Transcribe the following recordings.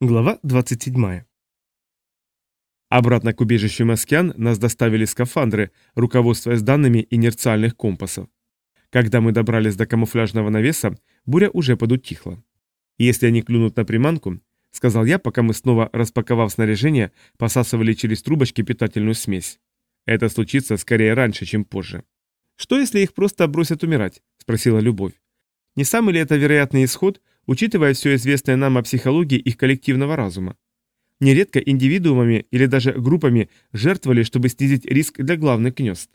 Глава 27. Обратно к убежищу Маскян нас доставили скафандры, руководствуясь данными инерциальных компасов. Когда мы добрались до камуфляжного навеса, буря уже подутихла. «Если они клюнут на приманку», — сказал я, пока мы снова, распаковав снаряжение, посасывали через трубочки питательную смесь. «Это случится скорее раньше, чем позже». «Что, если их просто бросят умирать?» — спросила Любовь. «Не самый ли это вероятный исход, учитывая все известное нам о психологии их коллективного разума. Нередко индивидуумами или даже группами жертвовали, чтобы снизить риск для главных гнезд.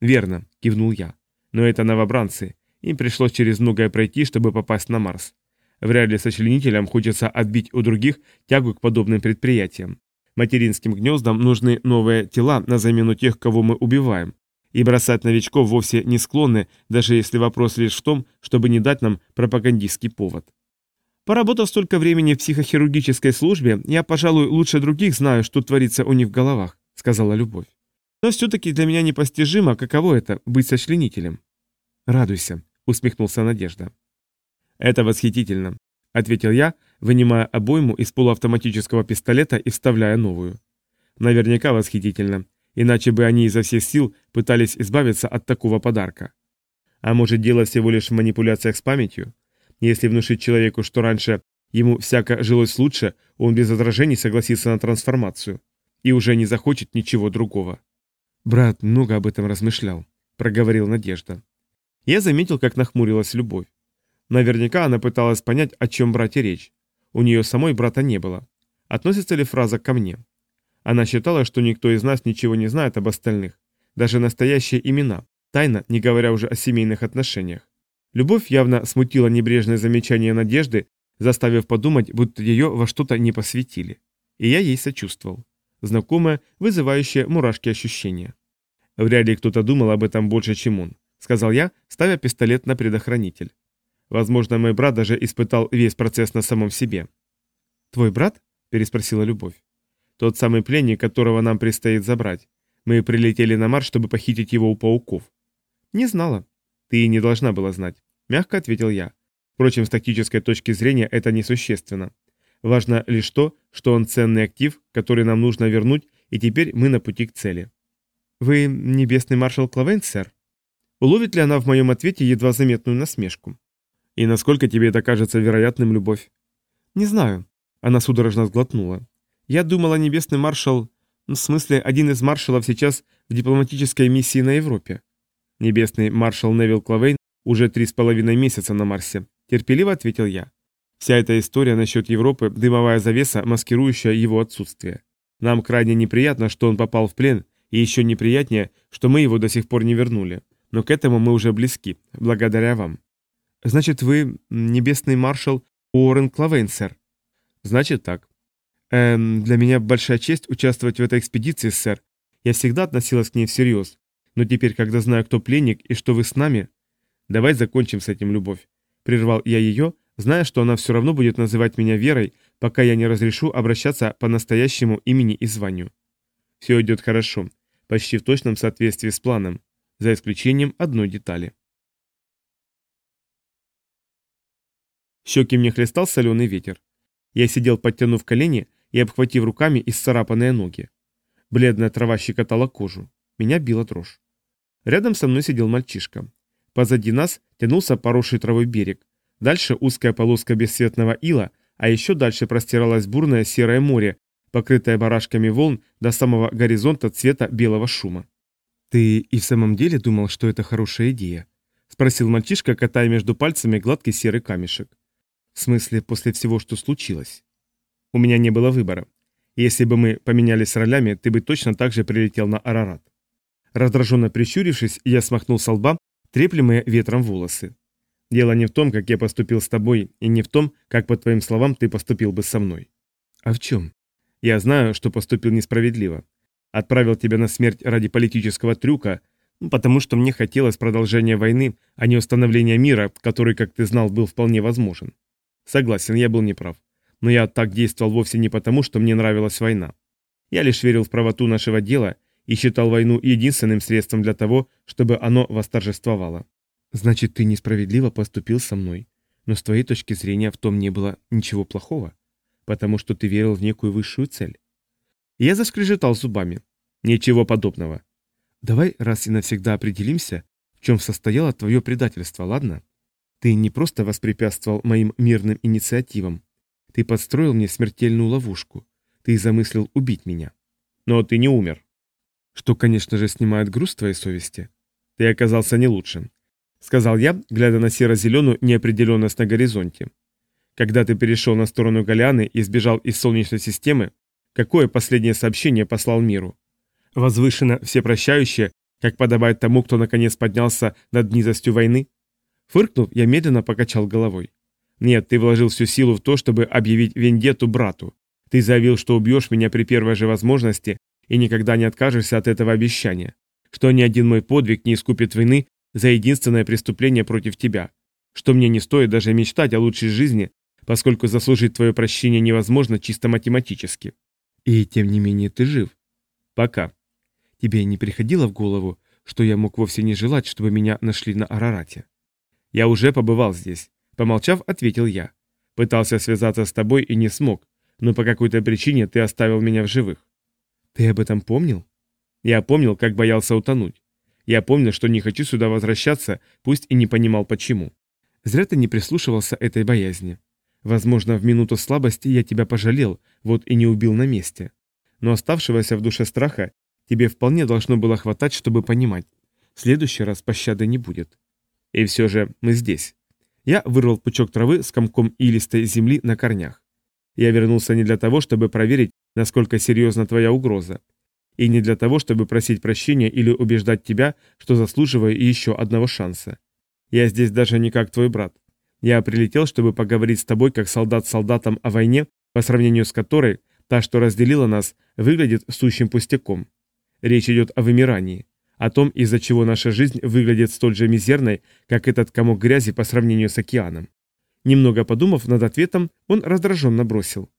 «Верно», — кивнул я. «Но это новобранцы. Им пришлось через многое пройти, чтобы попасть на Марс. Вряд ли сочленителям хочется отбить у других тягу к подобным предприятиям. Материнским гнездам нужны новые тела на замену тех, кого мы убиваем. И бросать новичков вовсе не склонны, даже если вопрос лишь в том, чтобы не дать нам пропагандистский повод. Поработав столько времени в психохирургической службе, я, пожалуй, лучше других знаю, что творится у них в головах», — сказала Любовь. «Но все-таки для меня непостижимо, каково это — быть сочленителем». «Радуйся», — усмехнулся Надежда. «Это восхитительно», — ответил я, вынимая обойму из полуавтоматического пистолета и вставляя новую. «Наверняка восхитительно, иначе бы они изо всех сил пытались избавиться от такого подарка. А может, дело всего лишь в манипуляциях с памятью? Если внушить человеку, что раньше ему всяко жилось лучше, он без возражений согласится на трансформацию и уже не захочет ничего другого. «Брат много об этом размышлял», — проговорил Надежда. Я заметил, как нахмурилась любовь. Наверняка она пыталась понять, о чем брате речь. У нее самой брата не было. Относится ли фраза ко мне? Она считала, что никто из нас ничего не знает об остальных, даже настоящие имена, тайна, не говоря уже о семейных отношениях. Любовь явно смутила небрежное замечание Надежды, заставив подумать, будто ее во что-то не посвятили. И я ей сочувствовал. Знакомое, вызывающее мурашки ощущение. Вряд ли кто-то думал об этом больше, чем он, сказал я, ставя пистолет на предохранитель. Возможно, мой брат даже испытал весь процесс на самом себе. «Твой брат?» – переспросила Любовь. «Тот самый пленник, которого нам предстоит забрать. Мы прилетели на Марс, чтобы похитить его у пауков». «Не знала», «Ты не должна была знать», — мягко ответил я. Впрочем, с тактической точки зрения это несущественно. Важно лишь то, что он ценный актив, который нам нужно вернуть, и теперь мы на пути к цели. «Вы небесный маршал Клавейн, сэр?» Уловит ли она в моем ответе едва заметную насмешку? «И насколько тебе это кажется вероятным, любовь?» «Не знаю». Она судорожно сглотнула. «Я думала, небесный маршал... В смысле, один из маршалов сейчас в дипломатической миссии на Европе. Небесный маршал Невил Клавейн уже три с половиной месяца на Марсе. Терпеливо ответил я. Вся эта история насчет Европы – дымовая завеса, маскирующая его отсутствие. Нам крайне неприятно, что он попал в плен, и еще неприятнее, что мы его до сих пор не вернули. Но к этому мы уже близки, благодаря вам. Значит, вы небесный маршал Уоррен Клавейн, сэр? Значит так. Эм, для меня большая честь участвовать в этой экспедиции, сэр. Я всегда относилась к ней всерьез, но теперь, когда знаю, кто пленник и что вы с нами... Давай закончим с этим, Любовь. Прервал я ее, зная, что она все равно будет называть меня Верой, пока я не разрешу обращаться по настоящему имени и званию. Все идет хорошо, почти в точном соответствии с планом, за исключением одной детали. Щеки мне хлестал соленый ветер. Я сидел, подтянув колени и обхватив руками исцарапанные ноги. Бледная трава щекотала кожу. Меня била дрожь. Рядом со мной сидел мальчишка. Позади нас тянулся поросший травой берег. Дальше узкая полоска бесцветного ила, а еще дальше простиралось бурное серое море, покрытое барашками волн до самого горизонта цвета белого шума. «Ты и в самом деле думал, что это хорошая идея?» — спросил мальчишка, катая между пальцами гладкий серый камешек. «В смысле, после всего, что случилось?» «У меня не было выбора. Если бы мы поменялись ролями, ты бы точно так же прилетел на Арарат. Раздраженно прищурившись, я смахнул со лба треплемые ветром волосы. Дело не в том, как я поступил с тобой, и не в том, как, по твоим словам, ты поступил бы со мной. А в чем? Я знаю, что поступил несправедливо. Отправил тебя на смерть ради политического трюка, ну, потому что мне хотелось продолжения войны, а не установления мира, который, как ты знал, был вполне возможен. Согласен, я был неправ. Но я так действовал вовсе не потому, что мне нравилась война. Я лишь верил в правоту нашего дела и считал войну единственным средством для того, чтобы оно восторжествовало. Значит, ты несправедливо поступил со мной, но с твоей точки зрения в том не было ничего плохого. Потому что ты верил в некую высшую цель. Я заскрежетал зубами. Ничего подобного. Давай раз и навсегда определимся, в чем состояло твое предательство, ладно? Ты не просто воспрепятствовал моим мирным инициативам. Ты подстроил мне смертельную ловушку. Ты замыслил убить меня. Но ты не умер. Что, конечно же, снимает груз твоей совести. Ты оказался не лучшим. Сказал я, глядя на серо-зеленую неопределенность на горизонте. Когда ты перешел на сторону Галианы и сбежал из Солнечной системы, какое последнее сообщение послал миру? Возвышенно всепрощающее, как подобает тому, кто наконец поднялся над низостью войны? Фыркнув, я медленно покачал головой. Нет, ты вложил всю силу в то, чтобы объявить вендетту брату. Ты заявил, что убьешь меня при первой же возможности и никогда не откажешься от этого обещания, что ни один мой подвиг не искупит вины за единственное преступление против тебя, что мне не стоит даже мечтать о лучшей жизни, поскольку заслужить твое прощение невозможно чисто математически. И тем не менее ты жив. Пока. Тебе не приходило в голову, что я мог вовсе не желать, чтобы меня нашли на Арарате? Я уже побывал здесь. Помолчав, ответил я. Пытался связаться с тобой и не смог, но по какой-то причине ты оставил меня в живых. Ты об этом помнил? Я помнил, как боялся утонуть. Я помнил, что не хочу сюда возвращаться, пусть и не понимал почему. Зря ты не прислушивался этой боязни. Возможно, в минуту слабости я тебя пожалел, вот и не убил на месте. Но оставшегося в душе страха тебе вполне должно было хватать, чтобы понимать. В следующий раз пощады не будет. И все же мы здесь. Я вырвал пучок травы с комком илистой земли на корнях. Я вернулся не для того, чтобы проверить, насколько серьезна твоя угроза. И не для того, чтобы просить прощения или убеждать тебя, что заслуживаю еще одного шанса. Я здесь даже не как твой брат. Я прилетел, чтобы поговорить с тобой как солдат с солдатом о войне, по сравнению с которой та, что разделила нас, выглядит сущим пустяком. Речь идет о вымирании, о том, из-за чего наша жизнь выглядит столь же мизерной, как этот комок грязи по сравнению с океаном. Немного подумав над ответом, он раздраженно бросил.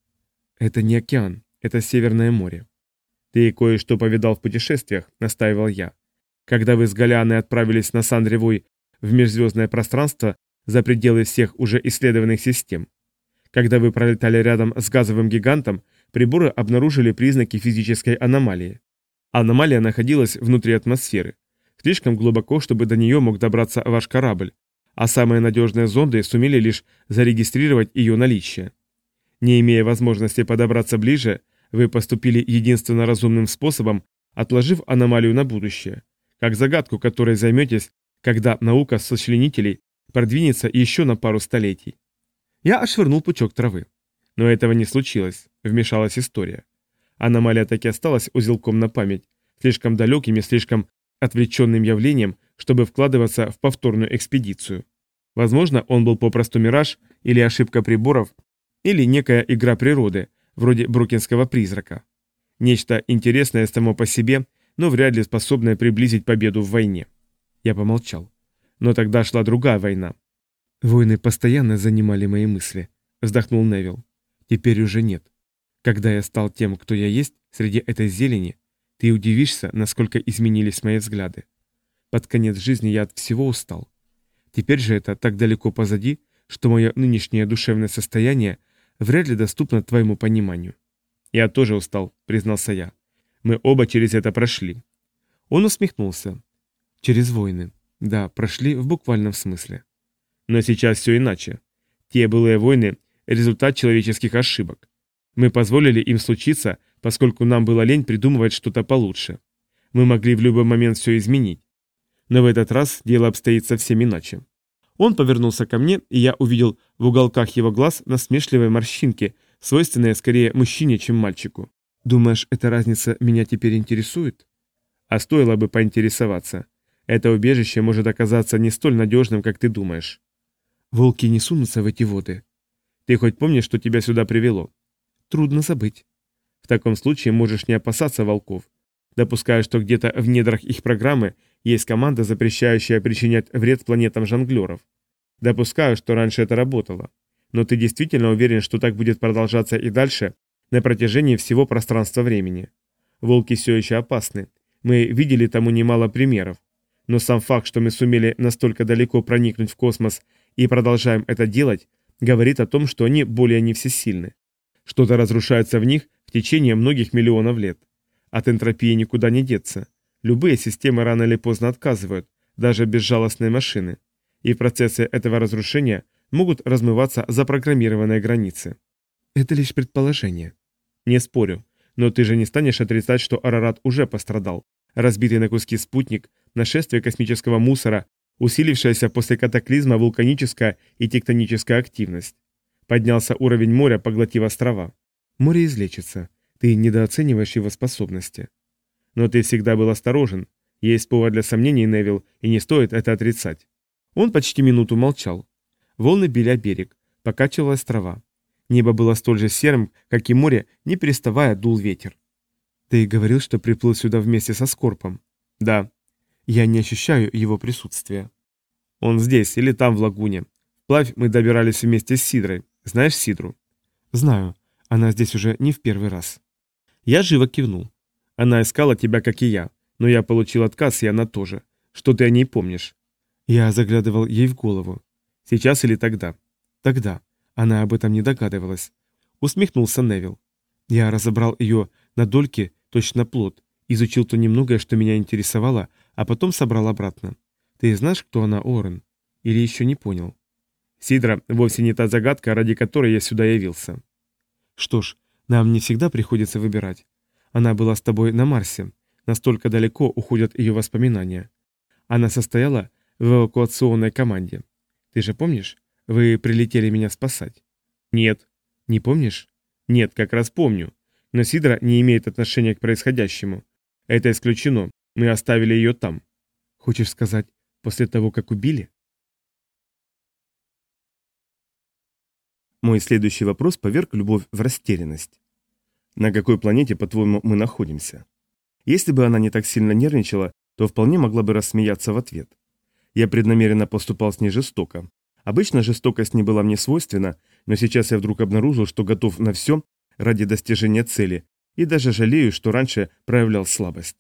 «Это не океан, это Северное море». «Ты кое-что повидал в путешествиях», — настаивал я. «Когда вы с Галианой отправились на Сандревой в межзвездное пространство за пределы всех уже исследованных систем. Когда вы пролетали рядом с газовым гигантом, приборы обнаружили признаки физической аномалии. Аномалия находилась внутри атмосферы, слишком глубоко, чтобы до нее мог добраться ваш корабль, а самые надежные зонды сумели лишь зарегистрировать ее наличие. Не имея возможности подобраться ближе, вы поступили единственно разумным способом, отложив аномалию на будущее, как загадку, которой займетесь, когда наука сочленителей продвинется еще на пару столетий. Я отшвырнул пучок травы. Но этого не случилось, вмешалась история. Аномалия так и осталась узелком на память, слишком далеким и слишком отвлеченным явлением, чтобы вкладываться в повторную экспедицию. Возможно, он был попросту мираж или ошибка приборов, или некая игра природы, вроде брукинского призрака. Нечто интересное само по себе, но вряд ли способное приблизить победу в войне. Я помолчал. Но тогда шла другая война. Войны постоянно занимали мои мысли, вздохнул Невил. Теперь уже нет. Когда я стал тем, кто я есть, среди этой зелени, ты удивишься, насколько изменились мои взгляды. Под конец жизни я от всего устал. Теперь же это так далеко позади, что мое нынешнее душевное состояние вряд ли доступно твоему пониманию. Я тоже устал, признался я. Мы оба через это прошли. Он усмехнулся. Через войны. Да, прошли в буквальном смысле. Но сейчас все иначе. Те былые войны – результат человеческих ошибок. Мы позволили им случиться, поскольку нам было лень придумывать что-то получше. Мы могли в любой момент все изменить. Но в этот раз дело обстоит совсем иначе. Он повернулся ко мне, и я увидел в уголках его глаз насмешливые морщинки, свойственные скорее мужчине, чем мальчику. «Думаешь, эта разница меня теперь интересует?» А стоило бы поинтересоваться. Это убежище может оказаться не столь надежным, как ты думаешь. Волки не сунутся в эти воды. Ты хоть помнишь, что тебя сюда привело? Трудно забыть. В таком случае можешь не опасаться волков. Допускаю, что где-то в недрах их программы есть команда, запрещающая причинять вред планетам жонглеров. Допускаю, что раньше это работало. Но ты действительно уверен, что так будет продолжаться и дальше, на протяжении всего пространства времени? Волки все еще опасны. Мы видели тому немало примеров. Но сам факт, что мы сумели настолько далеко проникнуть в космос и продолжаем это делать, говорит о том, что они более не всесильны. Что-то разрушается в них в течение многих миллионов лет. От энтропии никуда не деться. Любые системы рано или поздно отказывают, даже безжалостные машины. И процессы этого разрушения могут размываться за запрограммированные границы. Это лишь предположение. Не спорю. Но ты же не станешь отрицать, что Арарат уже пострадал. Разбитый на куски спутник, нашествие космического мусора, усилившаяся после катаклизма вулканическая и тектоническая активность. Поднялся уровень моря, поглотив острова. Море излечится. Ты недооцениваешь его способности. Но ты всегда был осторожен. Есть повод для сомнений, Невил, и не стоит это отрицать. Он почти минуту молчал. Волны били о берег, покачивалась трава. Небо было столь же серым, как и море, не переставая дул ветер. Ты говорил, что приплыл сюда вместе со Скорпом. Да. Я не ощущаю его присутствия. Он здесь или там, в лагуне. Вплавь мы добирались вместе с Сидрой. Знаешь Сидру? Знаю. Она здесь уже не в первый раз. Я живо кивнул. Она искала тебя, как и я. Но я получил отказ, и она тоже. Что ты о ней помнишь? Я заглядывал ей в голову. Сейчас или тогда? Тогда. Она об этом не догадывалась. Усмехнулся Невил. Я разобрал ее на дольки точно плод, изучил то немногое, что меня интересовало, а потом собрал обратно. Ты знаешь, кто она, Орен? Или еще не понял? Сидра вовсе не та загадка, ради которой я сюда явился. Что ж, нам не всегда приходится выбирать. Она была с тобой на Марсе. Настолько далеко уходят ее воспоминания. Она состояла в эвакуационной команде. Ты же помнишь? Вы прилетели меня спасать. Нет. Не помнишь? Нет, как раз помню. Но Сидра не имеет отношения к происходящему. Это исключено. Мы оставили ее там. Хочешь сказать, после того, как убили? Мой следующий вопрос поверг любовь в растерянность. На какой планете, по-твоему, мы находимся? Если бы она не так сильно нервничала, то вполне могла бы рассмеяться в ответ. Я преднамеренно поступал с ней жестоко. Обычно жестокость не была мне свойственна, но сейчас я вдруг обнаружил, что готов на все, ради достижения цели, и даже жалею, что раньше проявлял слабость.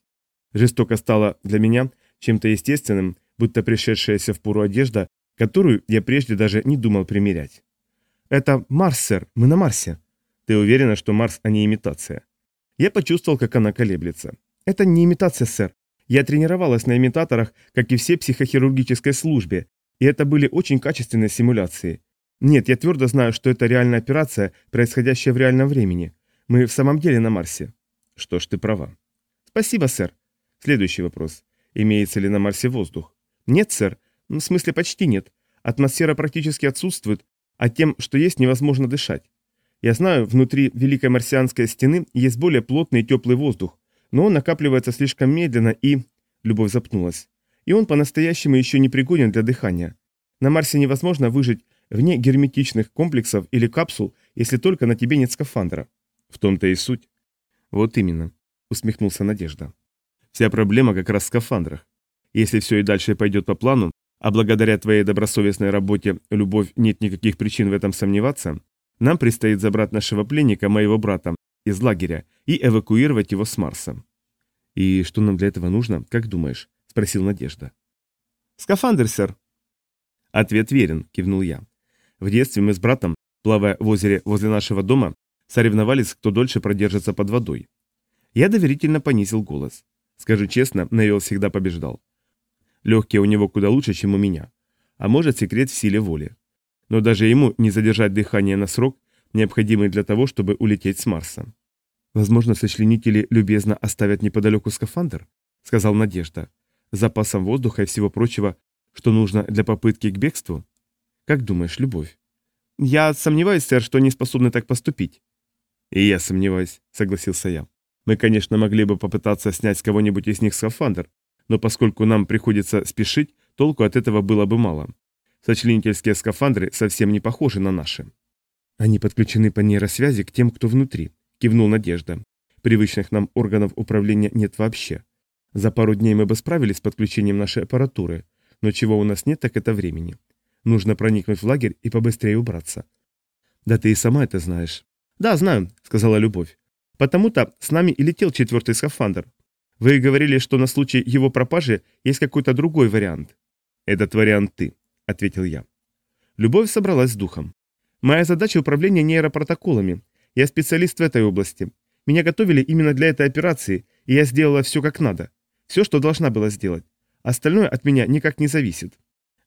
Жестоко стало для меня чем-то естественным, будто пришедшаяся в пору одежда, которую я прежде даже не думал примерять. «Это Марс, сэр, мы на Марсе». «Ты уверена, что Марс, а не имитация?» Я почувствовал, как она колеблется. «Это не имитация, сэр. Я тренировалась на имитаторах, как и все психохирургической службе, и это были очень качественные симуляции. Нет, я твердо знаю, что это реальная операция, происходящая в реальном времени. Мы в самом деле на Марсе. Что ж, ты права. Спасибо, сэр. Следующий вопрос. Имеется ли на Марсе воздух? Нет, сэр. Ну, в смысле, почти нет. Атмосфера практически отсутствует, а тем, что есть, невозможно дышать. Я знаю, внутри Великой Марсианской стены есть более плотный и теплый воздух, но он накапливается слишком медленно и... Любовь запнулась. И он по-настоящему еще не пригоден для дыхания. На Марсе невозможно выжить вне герметичных комплексов или капсул, если только на тебе нет скафандра. В том-то и суть. Вот именно, усмехнулся Надежда. Вся проблема как раз в скафандрах. Если все и дальше пойдет по плану, а благодаря твоей добросовестной работе, Любовь, нет никаких причин в этом сомневаться, нам предстоит забрать нашего пленника, моего брата, из лагеря и эвакуировать его с Марса. И что нам для этого нужно, как думаешь? спросил Надежда. Скафандр, сэр. Ответ верен, кивнул я. В детстве мы с братом, плавая в озере возле нашего дома, соревновались, кто дольше продержится под водой. Я доверительно понизил голос. Скажу честно, Невил всегда побеждал. Легкие у него куда лучше, чем у меня. А может, секрет в силе воли. Но даже ему не задержать дыхание на срок, необходимый для того, чтобы улететь с Марса. «Возможно, сочленители любезно оставят неподалеку скафандр», — сказал Надежда, запасом воздуха и всего прочего, что нужно для попытки к бегству. Как думаешь, Любовь? Я сомневаюсь, сэр, что они способны так поступить. И я сомневаюсь, согласился я. Мы, конечно, могли бы попытаться снять с кого-нибудь из них скафандр, но поскольку нам приходится спешить, толку от этого было бы мало. Сочленительские скафандры совсем не похожи на наши. Они подключены по нейросвязи к тем, кто внутри, кивнул Надежда. Привычных нам органов управления нет вообще. За пару дней мы бы справились с подключением нашей аппаратуры, но чего у нас нет, так это времени. Нужно проникнуть в лагерь и побыстрее убраться. Да ты и сама это знаешь. Да, знаю, сказала Любовь. Потому-то с нами и летел четвертый скафандр. Вы говорили, что на случай его пропажи есть какой-то другой вариант. Этот вариант ты, ответил я. Любовь собралась с духом. Моя задача управления нейропротоколами. Я специалист в этой области. Меня готовили именно для этой операции, и я сделала все как надо. Все, что должна была сделать. Остальное от меня никак не зависит.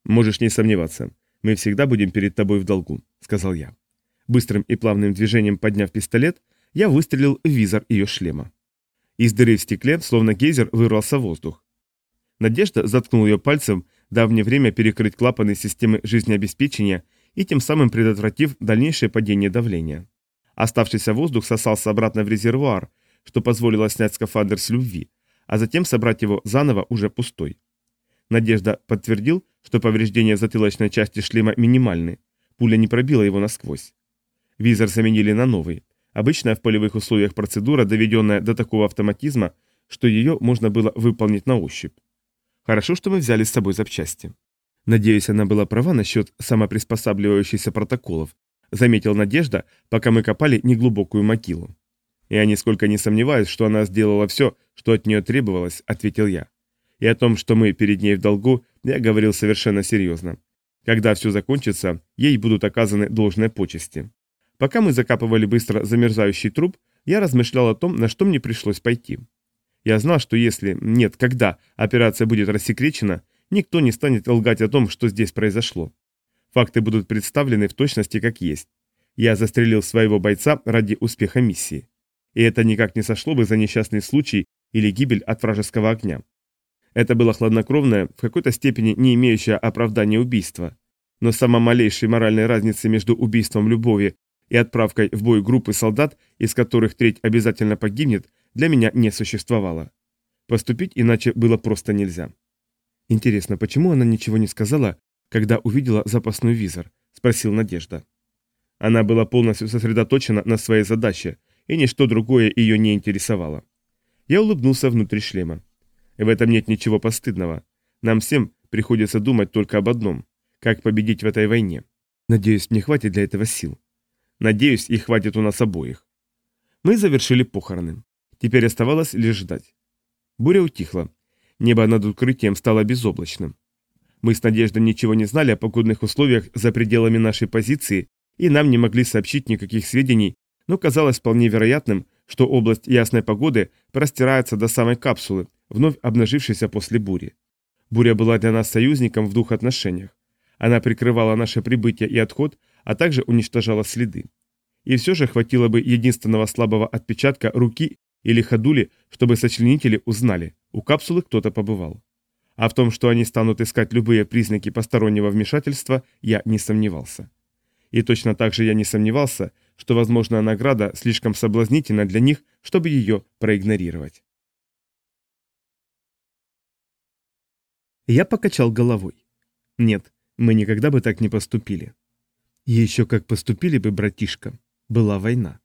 Можешь не сомневаться. Мы всегда будем перед тобой в долгу, сказал я. Быстрым и плавным движением подняв пистолет, я выстрелил в визор ее шлема. Из дыры в стекле, словно гейзер, вырвался воздух. Надежда заткнула ее пальцем, дав мне время перекрыть клапаны системы жизнеобеспечения и тем самым предотвратив дальнейшее падение давления. Оставшийся воздух сосался обратно в резервуар, что позволило снять скафандр с любви, а затем собрать его заново уже пустой. Надежда подтвердил, что повреждения затылочной части шлема минимальны, пуля не пробила его насквозь. Визор заменили на новый, обычная в полевых условиях процедура, доведенная до такого автоматизма, что ее можно было выполнить на ощупь. Хорошо, что мы взяли с собой запчасти. Надеюсь, она была права насчет самоприспосабливающихся протоколов, заметил Надежда, пока мы копали неглубокую могилу. «Я нисколько не сомневаюсь, что она сделала все, что от нее требовалось», — ответил я. «И о том, что мы перед ней в долгу, я говорил совершенно серьезно. Когда все закончится, ей будут оказаны должные почести». Пока мы закапывали быстро замерзающий труп, я размышлял о том, на что мне пришлось пойти. Я знал, что если, нет, когда операция будет рассекречена, никто не станет лгать о том, что здесь произошло. Факты будут представлены в точности как есть. Я застрелил своего бойца ради успеха миссии. И это никак не сошло бы за несчастный случай или гибель от вражеского огня. Это было хладнокровное, в какой-то степени не имеющее оправдания убийство. Но самой малейшей моральной разницы между убийством любови и отправкой в бой группы солдат, из которых треть обязательно погибнет, для меня не существовало. Поступить иначе было просто нельзя. Интересно, почему она ничего не сказала, когда увидела запасной визор?» – спросил Надежда. Она была полностью сосредоточена на своей задаче, и ничто другое ее не интересовало. Я улыбнулся внутри шлема. В этом нет ничего постыдного. Нам всем приходится думать только об одном – как победить в этой войне. Надеюсь, мне хватит для этого сил. Надеюсь, их хватит у нас обоих. Мы завершили похороны. Теперь оставалось лишь ждать. Буря утихла. Небо над укрытием стало безоблачным. Мы с Надеждой ничего не знали о погодных условиях за пределами нашей позиции, и нам не могли сообщить никаких сведений, но казалось вполне вероятным, что область ясной погоды простирается до самой капсулы, вновь обнажившейся после бури. Буря была для нас союзником в двух отношениях. Она прикрывала наше прибытие и отход, а также уничтожала следы. И все же хватило бы единственного слабого отпечатка руки или ходули, чтобы сочленители узнали, у капсулы кто-то побывал. А в том, что они станут искать любые признаки постороннего вмешательства, я не сомневался. И точно так же я не сомневался, что возможная награда слишком соблазнительна для них, чтобы ее проигнорировать. Я покачал головой. Нет, мы никогда бы так не поступили. Еще как поступили бы, братишка. Была война.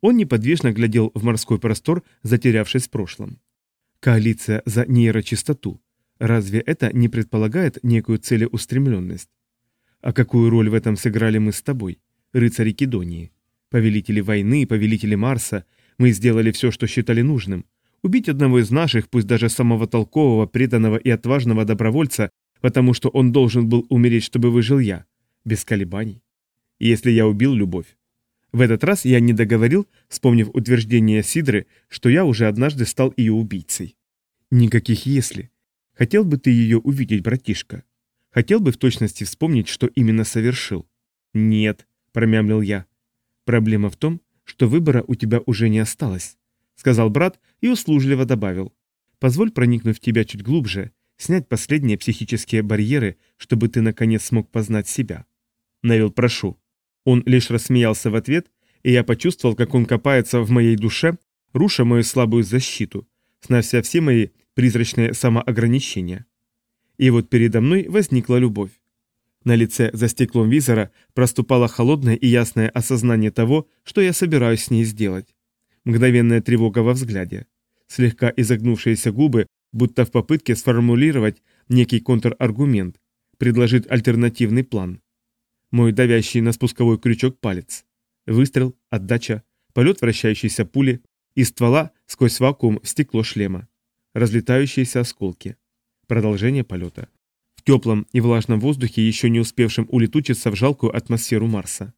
Он неподвижно глядел в морской простор, затерявшись в прошлом. Коалиция за нейрочистоту. Разве это не предполагает некую целеустремленность? А какую роль в этом сыграли мы с тобой, рыцари Кедонии? Повелители войны, повелители Марса, мы сделали все, что считали нужным. Убить одного из наших, пусть даже самого толкового, преданного и отважного добровольца, потому что он должен был умереть, чтобы выжил я. Без колебаний. Если я убил любовь. В этот раз я не договорил, вспомнив утверждение Сидры, что я уже однажды стал ее убийцей. Никаких «если». Хотел бы ты ее увидеть, братишка? Хотел бы в точности вспомнить, что именно совершил? Нет, промямлил я. Проблема в том, что выбора у тебя уже не осталось, сказал брат и услужливо добавил. Позволь проникнуть в тебя чуть глубже, снять последние психические барьеры, чтобы ты наконец смог познать себя. Невил, прошу. Он лишь рассмеялся в ответ, и я почувствовал, как он копается в моей душе, руша мою слабую защиту, снося все мои призрачное самоограничение. И вот передо мной возникла любовь. На лице за стеклом визора проступало холодное и ясное осознание того, что я собираюсь с ней сделать. Мгновенная тревога во взгляде. Слегка изогнувшиеся губы, будто в попытке сформулировать некий контраргумент, предложить альтернативный план. Мой давящий на спусковой крючок палец. Выстрел, отдача, полет вращающейся пули, из ствола сквозь вакуум в стекло шлема разлетающиеся осколки. Продолжение полета. В теплом и влажном воздухе, еще не успевшем улетучиться в жалкую атмосферу Марса.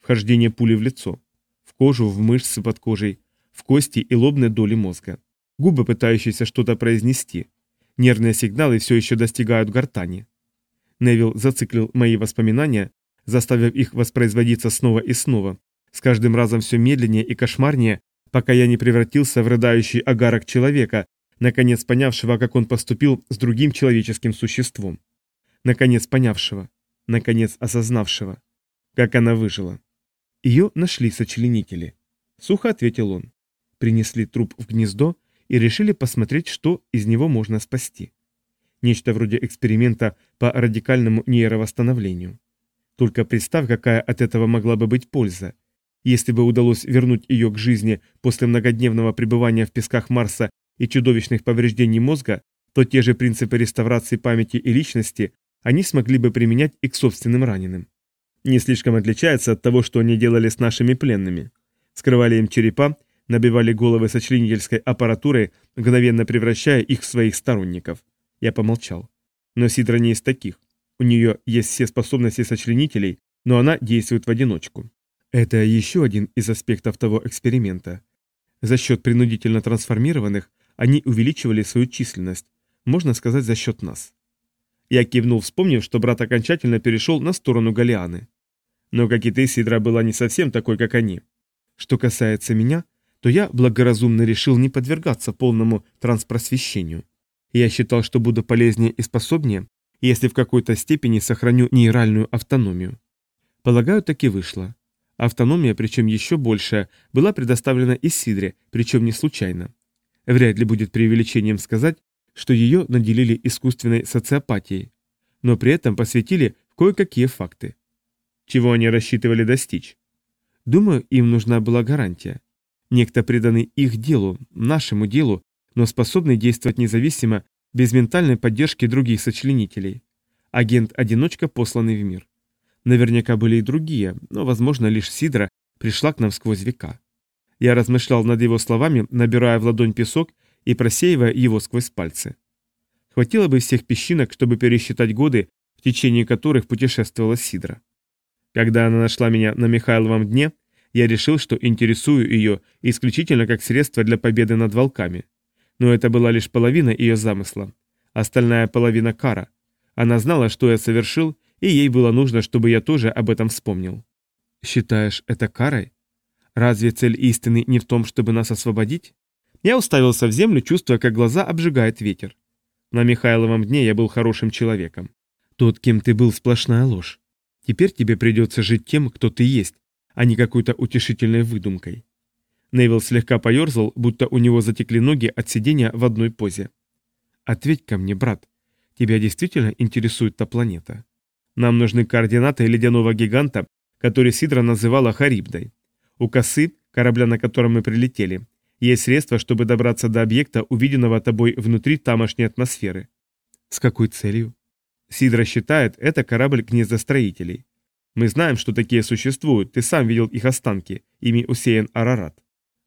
Вхождение пули в лицо. В кожу, в мышцы под кожей, в кости и лобные доли мозга. Губы, пытающиеся что-то произнести. Нервные сигналы все еще достигают гортани. Невил зациклил мои воспоминания, заставив их воспроизводиться снова и снова, с каждым разом все медленнее и кошмарнее, пока я не превратился в рыдающий агарок человека, наконец понявшего, как он поступил с другим человеческим существом. Наконец понявшего, наконец осознавшего, как она выжила. Ее нашли сочленители. Сухо ответил он. Принесли труп в гнездо и решили посмотреть, что из него можно спасти. Нечто вроде эксперимента по радикальному нейровосстановлению. Только представь, какая от этого могла бы быть польза. Если бы удалось вернуть ее к жизни после многодневного пребывания в песках Марса и чудовищных повреждений мозга, то те же принципы реставрации памяти и личности они смогли бы применять и к собственным раненым. Не слишком отличается от того, что они делали с нашими пленными. Скрывали им черепа, набивали головы сочленительской аппаратурой, мгновенно превращая их в своих сторонников. Я помолчал. Но Сидра не из таких. У нее есть все способности сочленителей, но она действует в одиночку. Это еще один из аспектов того эксперимента. За счет принудительно трансформированных они увеличивали свою численность, можно сказать, за счет нас. Я кивнул, вспомнив, что брат окончательно перешел на сторону Галианы. Но, как и ты, Сидра была не совсем такой, как они. Что касается меня, то я благоразумно решил не подвергаться полному транспросвещению. Я считал, что буду полезнее и способнее, если в какой-то степени сохраню нейральную автономию. Полагаю, так и вышло. Автономия, причем еще большая, была предоставлена и Сидре, причем не случайно. Вряд ли будет преувеличением сказать, что ее наделили искусственной социопатией, но при этом посвятили кое-какие факты. Чего они рассчитывали достичь? Думаю, им нужна была гарантия. Некто преданный их делу, нашему делу, но способный действовать независимо, без ментальной поддержки других сочленителей. Агент-одиночка, посланный в мир. Наверняка были и другие, но, возможно, лишь Сидра пришла к нам сквозь века. Я размышлял над его словами, набирая в ладонь песок и просеивая его сквозь пальцы. Хватило бы всех песчинок, чтобы пересчитать годы, в течение которых путешествовала Сидра. Когда она нашла меня на Михайловом дне, я решил, что интересую ее исключительно как средство для победы над волками. Но это была лишь половина ее замысла. Остальная половина кара. Она знала, что я совершил, и ей было нужно, чтобы я тоже об этом вспомнил. «Считаешь это карой?» Разве цель истины не в том, чтобы нас освободить? Я уставился в землю, чувствуя, как глаза обжигает ветер. На Михайловом дне я был хорошим человеком. Тот, кем ты был, сплошная ложь. Теперь тебе придется жить тем, кто ты есть, а не какой-то утешительной выдумкой. Невил слегка поерзал, будто у него затекли ноги от сидения в одной позе. «Ответь ко мне, брат. Тебя действительно интересует та планета? Нам нужны координаты ледяного гиганта, который Сидра называла Харибдой. У косы, корабля, на котором мы прилетели, есть средства, чтобы добраться до объекта, увиденного тобой внутри тамошней атмосферы. С какой целью? Сидра считает, это корабль гнездостроителей. Мы знаем, что такие существуют, ты сам видел их останки, ими усеян Арарат.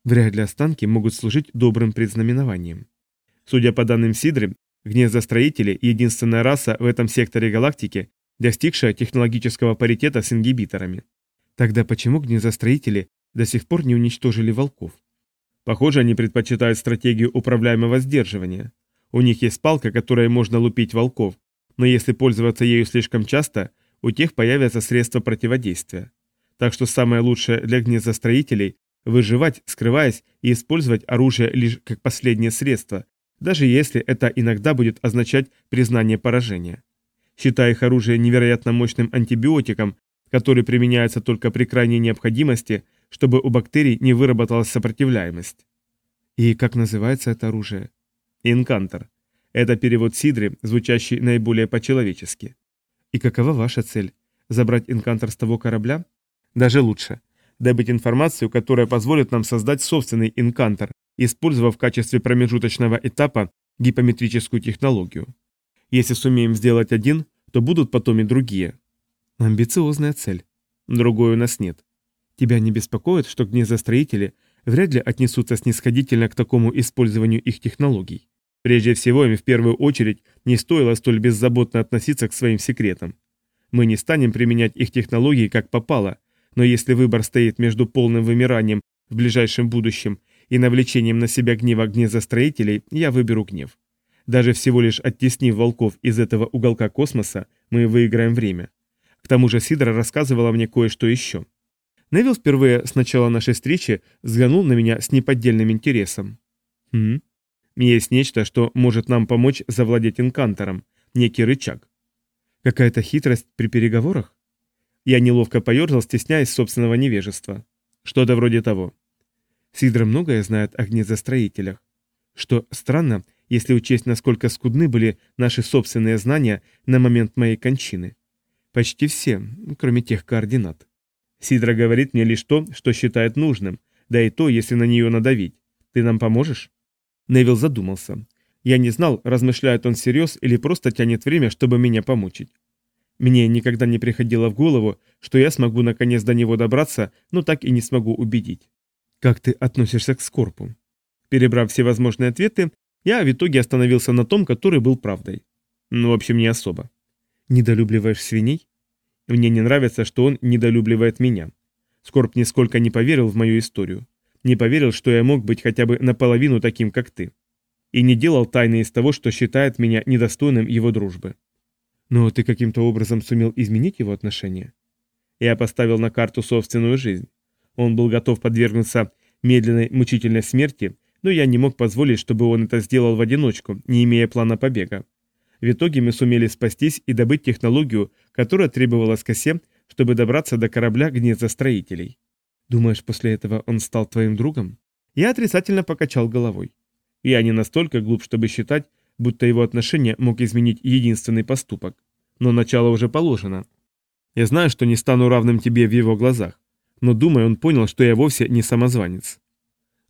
Вряд ли останки могут служить добрым предзнаменованием. Судя по данным Сидры, гнездостроители – единственная раса в этом секторе галактики, достигшая технологического паритета с ингибиторами. Тогда почему гнездостроители до сих пор не уничтожили волков. Похоже, они предпочитают стратегию управляемого сдерживания. У них есть палка, которой можно лупить волков, но если пользоваться ею слишком часто, у тех появятся средства противодействия. Так что самое лучшее для гнездостроителей – выживать, скрываясь и использовать оружие лишь как последнее средство, даже если это иногда будет означать признание поражения. Считая их оружие невероятно мощным антибиотиком, который применяется только при крайней необходимости – чтобы у бактерий не выработалась сопротивляемость. И как называется это оружие? Инкантер. Это перевод Сидры, звучащий наиболее по-человечески. И какова ваша цель? Забрать инкантер с того корабля? Даже лучше. Добыть информацию, которая позволит нам создать собственный инкантер, используя в качестве промежуточного этапа гипометрическую технологию. Если сумеем сделать один, то будут потом и другие. Амбициозная цель. Другой у нас нет. Тебя не беспокоит, что гнездостроители вряд ли отнесутся снисходительно к такому использованию их технологий? Прежде всего, им в первую очередь не стоило столь беззаботно относиться к своим секретам. Мы не станем применять их технологии как попало, Но если выбор стоит между полным вымиранием в ближайшем будущем и навлечением на себя гнева гнездостроителей, я выберу гнев. Даже всего лишь оттеснив волков из этого уголка космоса, мы выиграем время. К тому же Сидра рассказывала мне кое-что еще. Невил впервые с начала нашей встречи взглянул на меня с неподдельным интересом. «Хм? Есть нечто, что может нам помочь завладеть инкантором, некий рычаг. Какая-то хитрость при переговорах? Я неловко поерзал, стесняясь собственного невежества. Что-то вроде того. Сидра многое знает о гнездостроителях. Что странно, если учесть, насколько скудны были наши собственные знания на момент моей кончины. Почти все, кроме тех координат. Сидра говорит мне лишь то, что считает нужным, да и то, если на нее надавить. Ты нам поможешь? Невил задумался. Я не знал, размышляет он всерьез или просто тянет время, чтобы меня помучить. Мне никогда не приходило в голову, что я смогу наконец до него добраться, но так и не смогу убедить. Как ты относишься к Скорпу? Перебрав все возможные ответы, я в итоге остановился на том, который был правдой. Ну, в общем, не особо. Недолюбливаешь свиней? Мне не нравится, что он недолюбливает меня. Скорб нисколько не поверил в мою историю. Не поверил, что я мог быть хотя бы наполовину таким, как ты. И не делал тайны из того, что считает меня недостойным его дружбы. Но ты каким-то образом сумел изменить его отношение? Я поставил на карту собственную жизнь. Он был готов подвергнуться медленной мучительной смерти, но я не мог позволить, чтобы он это сделал в одиночку, не имея плана побега. В итоге мы сумели спастись и добыть технологию, которая требовалась косе, чтобы добраться до корабля гнездостроителей. Думаешь, после этого он стал твоим другом? Я отрицательно покачал головой. Я не настолько глуп, чтобы считать, будто его отношение мог изменить единственный поступок. Но начало уже положено. Я знаю, что не стану равным тебе в его глазах, но думаю, он понял, что я вовсе не самозванец.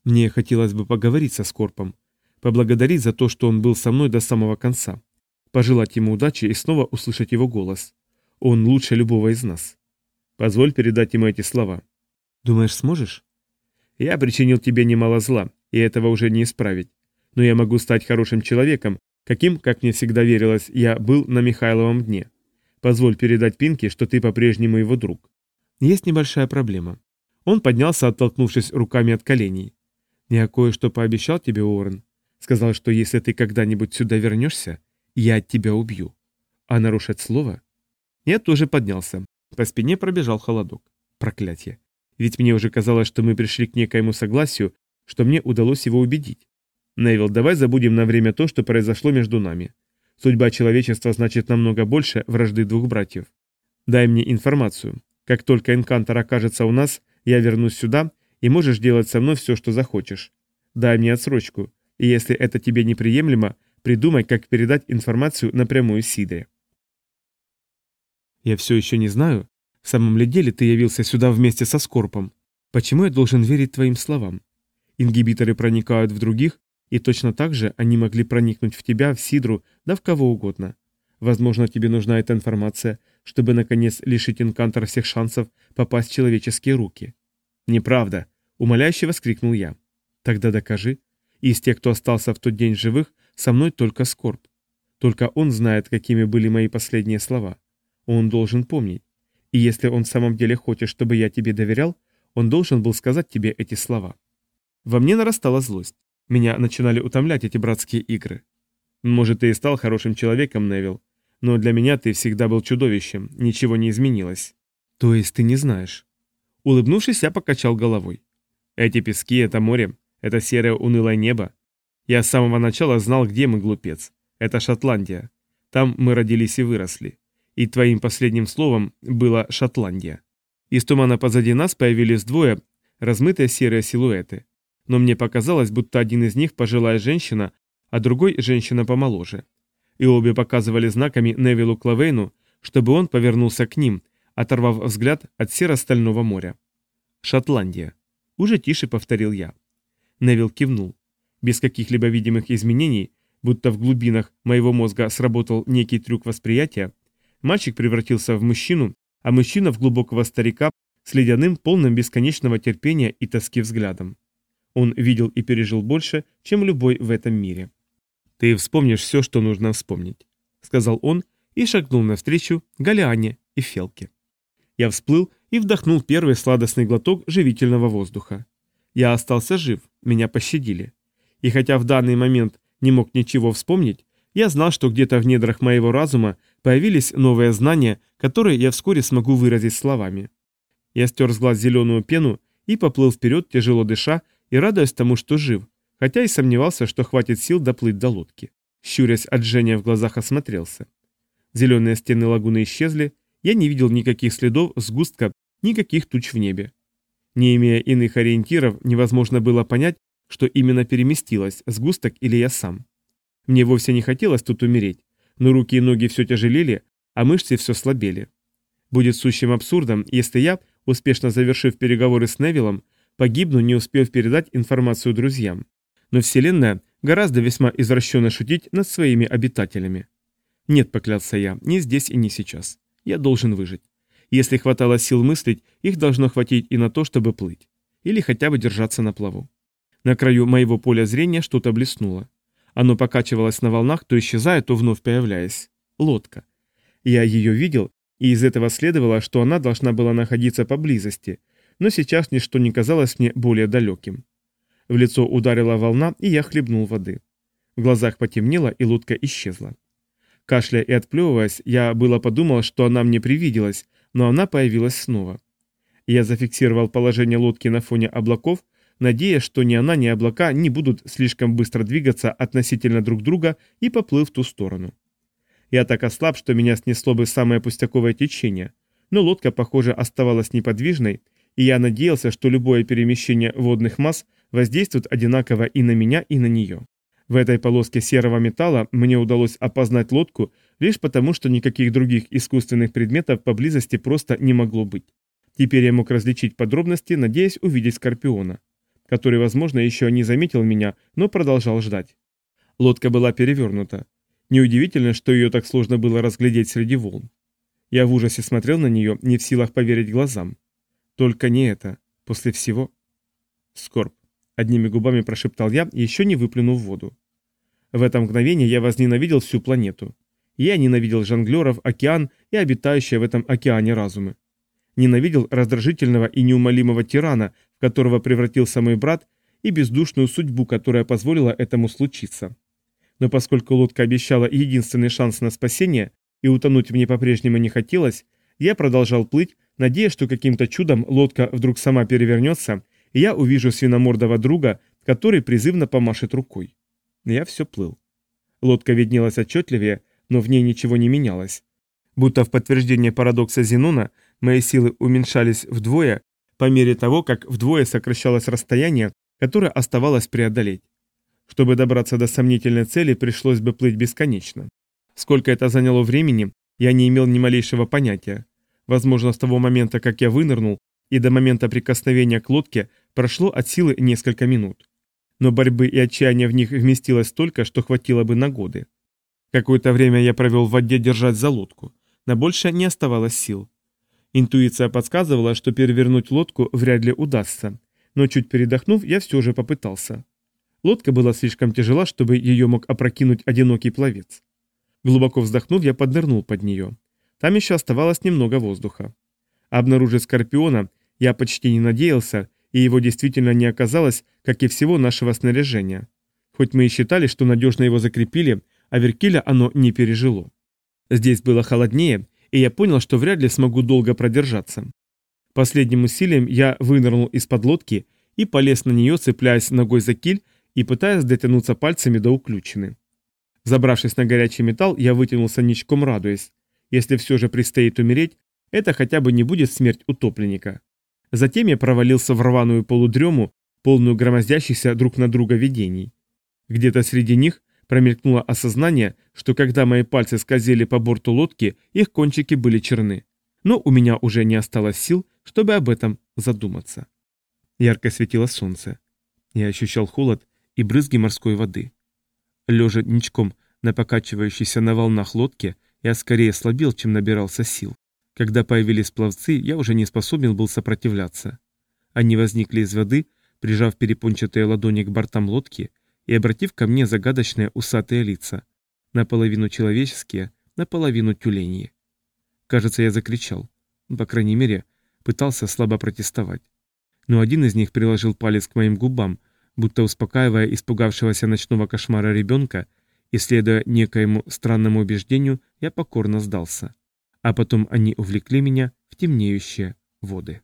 Мне хотелось бы поговорить со Скорпом, поблагодарить за то, что он был со мной до самого конца, пожелать ему удачи и снова услышать его голос. Он лучше любого из нас. Позволь передать ему эти слова. Думаешь, сможешь? Я причинил тебе немало зла, и этого уже не исправить. Но я могу стать хорошим человеком, каким, как мне всегда верилось, я был на Михайловом дне. Позволь передать Пинке, что ты по-прежнему его друг. Есть небольшая проблема. Он поднялся, оттолкнувшись руками от коленей. Я кое-что пообещал тебе, Уоррен. Сказал, что если ты когда-нибудь сюда вернешься, я тебя убью. А нарушать слово? Я тоже поднялся. По спине пробежал холодок. Проклятие. Ведь мне уже казалось, что мы пришли к некоему согласию, что мне удалось его убедить. Невил, давай забудем на время то, что произошло между нами. Судьба человечества значит намного больше вражды двух братьев. Дай мне информацию. Как только Энкантор окажется у нас, я вернусь сюда и можешь делать со мной все, что захочешь. Дай мне отсрочку, и если это тебе неприемлемо, придумай, как передать информацию напрямую Сидре. Я все еще не знаю, в самом ли деле ты явился сюда вместе со Скорпом. Почему я должен верить твоим словам? Ингибиторы проникают в других, и точно так же они могли проникнуть в тебя, в Сидру, да в кого угодно. Возможно, тебе нужна эта информация, чтобы, наконец, лишить Инкантора всех шансов попасть в человеческие руки. «Неправда!» — умоляюще воскликнул я. «Тогда докажи. Из тех, кто остался в тот день живых, со мной только скорбь. Только он знает, какими были мои последние слова. Он должен помнить. И если он в самом деле хочет, чтобы я тебе доверял, он должен был сказать тебе эти слова». Во мне нарастала злость. Меня начинали утомлять эти братские игры. Может, ты и стал хорошим человеком, Невил, но для меня ты всегда был чудовищем, ничего не изменилось. То есть ты не знаешь. Улыбнувшись, я покачал головой. Эти пески — это море, это серое унылое небо. Я с самого начала знал, где мы, глупец. Это Шотландия. Там мы родились и выросли. И твоим последним словом было «Шотландия». Из тумана позади нас появились двое, размытые серые силуэты. Но мне показалось, будто один из них пожилая женщина, а другой женщина помоложе. И обе показывали знаками Невилу Клавейну, чтобы он повернулся к ним, оторвав взгляд от серо-стального моря. «Шотландия». Уже тише повторил я. Невил кивнул. Без каких-либо видимых изменений, будто в глубинах моего мозга сработал некий трюк восприятия, мальчик превратился в мужчину, а мужчина в глубокого старика с ледяным, полным бесконечного терпения и тоски взглядом. Он видел и пережил больше, чем любой в этом мире. «Ты вспомнишь все, что нужно вспомнить», — сказал он и шагнул навстречу Галиане и Фелке. Я всплыл и вдохнул первый сладостный глоток живительного воздуха. Я остался жив, меня пощадили. И хотя в данный момент не мог ничего вспомнить, я знал, что где-то в недрах моего разума появились новые знания, которые я вскоре смогу выразить словами. Я стер с глаз зеленую пену и поплыл вперед, тяжело дыша, и радуясь тому, что жив, хотя и сомневался, что хватит сил доплыть до лодки. Щурясь от жжения в глазах осмотрелся. Зеленые стены лагуны исчезли, я не видел никаких следов сгустка, никаких туч в небе. Не имея иных ориентиров, невозможно было понять, что именно переместилось, сгусток или я сам. Мне вовсе не хотелось тут умереть, но руки и ноги все тяжелели, а мышцы все слабели. Будет сущим абсурдом, если я, успешно завершив переговоры с Невиллом, погибну, не успев передать информацию друзьям. Но Вселенная гораздо весьма извращенно шутить над своими обитателями. Нет, поклялся я, не здесь и не сейчас. Я должен выжить. Если хватало сил мыслить, их должно хватить и на то, чтобы плыть. Или хотя бы держаться на плаву. На краю моего поля зрения что-то блеснуло. Оно покачивалось на волнах, то исчезая, то вновь появляясь. Лодка. Я ее видел, и из этого следовало, что она должна была находиться поблизости, но сейчас ничто не казалось мне более далеким. В лицо ударила волна, и я хлебнул воды. В глазах потемнело, и лодка исчезла. Кашляя и отплевываясь, я было подумал, что она мне привиделась, но она появилась снова. Я зафиксировал положение лодки на фоне облаков, надеясь, что ни она, ни облака не будут слишком быстро двигаться относительно друг друга и поплыл в ту сторону. Я так ослаб, что меня снесло бы самое пустяковое течение, но лодка, похоже, оставалась неподвижной, и я надеялся, что любое перемещение водных масс воздействует одинаково и на меня, и на нее. В этой полоске серого металла мне удалось опознать лодку лишь потому, что никаких других искусственных предметов поблизости просто не могло быть. Теперь я мог различить подробности, надеясь увидеть Скорпиона который, возможно, еще не заметил меня, но продолжал ждать. Лодка была перевернута. Неудивительно, что ее так сложно было разглядеть среди волн. Я в ужасе смотрел на нее, не в силах поверить глазам. Только не это. После всего... Скорб. Одними губами прошептал я, еще не выплюнув воду. В это мгновение я возненавидел всю планету. Я ненавидел жонглеров, океан и обитающие в этом океане разумы. Ненавидел раздражительного и неумолимого тирана, в которого превратился мой брат, и бездушную судьбу, которая позволила этому случиться. Но поскольку лодка обещала единственный шанс на спасение, и утонуть мне по-прежнему не хотелось, я продолжал плыть, надеясь, что каким-то чудом лодка вдруг сама перевернется, и я увижу свиномордого друга, который призывно помашет рукой. Я все плыл. Лодка виднелась отчетливее, но в ней ничего не менялось. Будто в подтверждение парадокса Зенона, мои силы уменьшались вдвое, по мере того, как вдвое сокращалось расстояние, которое оставалось преодолеть. Чтобы добраться до сомнительной цели, пришлось бы плыть бесконечно. Сколько это заняло времени, я не имел ни малейшего понятия. Возможно, с того момента, как я вынырнул, и до момента прикосновения к лодке прошло от силы несколько минут. Но борьбы и отчаяния в них вместилось столько, что хватило бы на годы. Какое-то время я провел в воде держать за лодку. На больше не оставалось сил. Интуиция подсказывала, что перевернуть лодку вряд ли удастся, но чуть передохнув, я все же попытался. Лодка была слишком тяжела, чтобы ее мог опрокинуть одинокий пловец. Глубоко вздохнув, я поднырнул под нее. Там еще оставалось немного воздуха. Обнаружить Скорпиона я почти не надеялся, и его действительно не оказалось, как и всего нашего снаряжения. Хоть мы и считали, что надежно его закрепили, а Веркиля оно не пережило. Здесь было холоднее, и я понял, что вряд ли смогу долго продержаться. Последним усилием я вынырнул из-под лодки и полез на нее, цепляясь ногой за киль и пытаясь дотянуться пальцами до уключины. Забравшись на горячий металл, я вытянулся ничком, радуясь. Если все же предстоит умереть, это хотя бы не будет смерть утопленника. Затем я провалился в рваную полудрему, полную громоздящихся друг на друга видений. Где-то среди них Промелькнуло осознание, что когда мои пальцы скользили по борту лодки, их кончики были черны. Но у меня уже не осталось сил, чтобы об этом задуматься. Ярко светило солнце. Я ощущал холод и брызги морской воды. Лежа ничком на покачивающейся на волнах лодке, я скорее слабел, чем набирался сил. Когда появились пловцы, я уже не способен был сопротивляться. Они возникли из воды, прижав перепончатые ладони к бортам лодки и обратив ко мне загадочные усатые лица, наполовину человеческие, наполовину тюленьи. Кажется, я закричал. По крайней мере, пытался слабо протестовать. Но один из них приложил палец к моим губам, будто успокаивая испугавшегося ночного кошмара ребенка, и, следуя некоему странному убеждению, я покорно сдался. А потом они увлекли меня в темнеющие воды.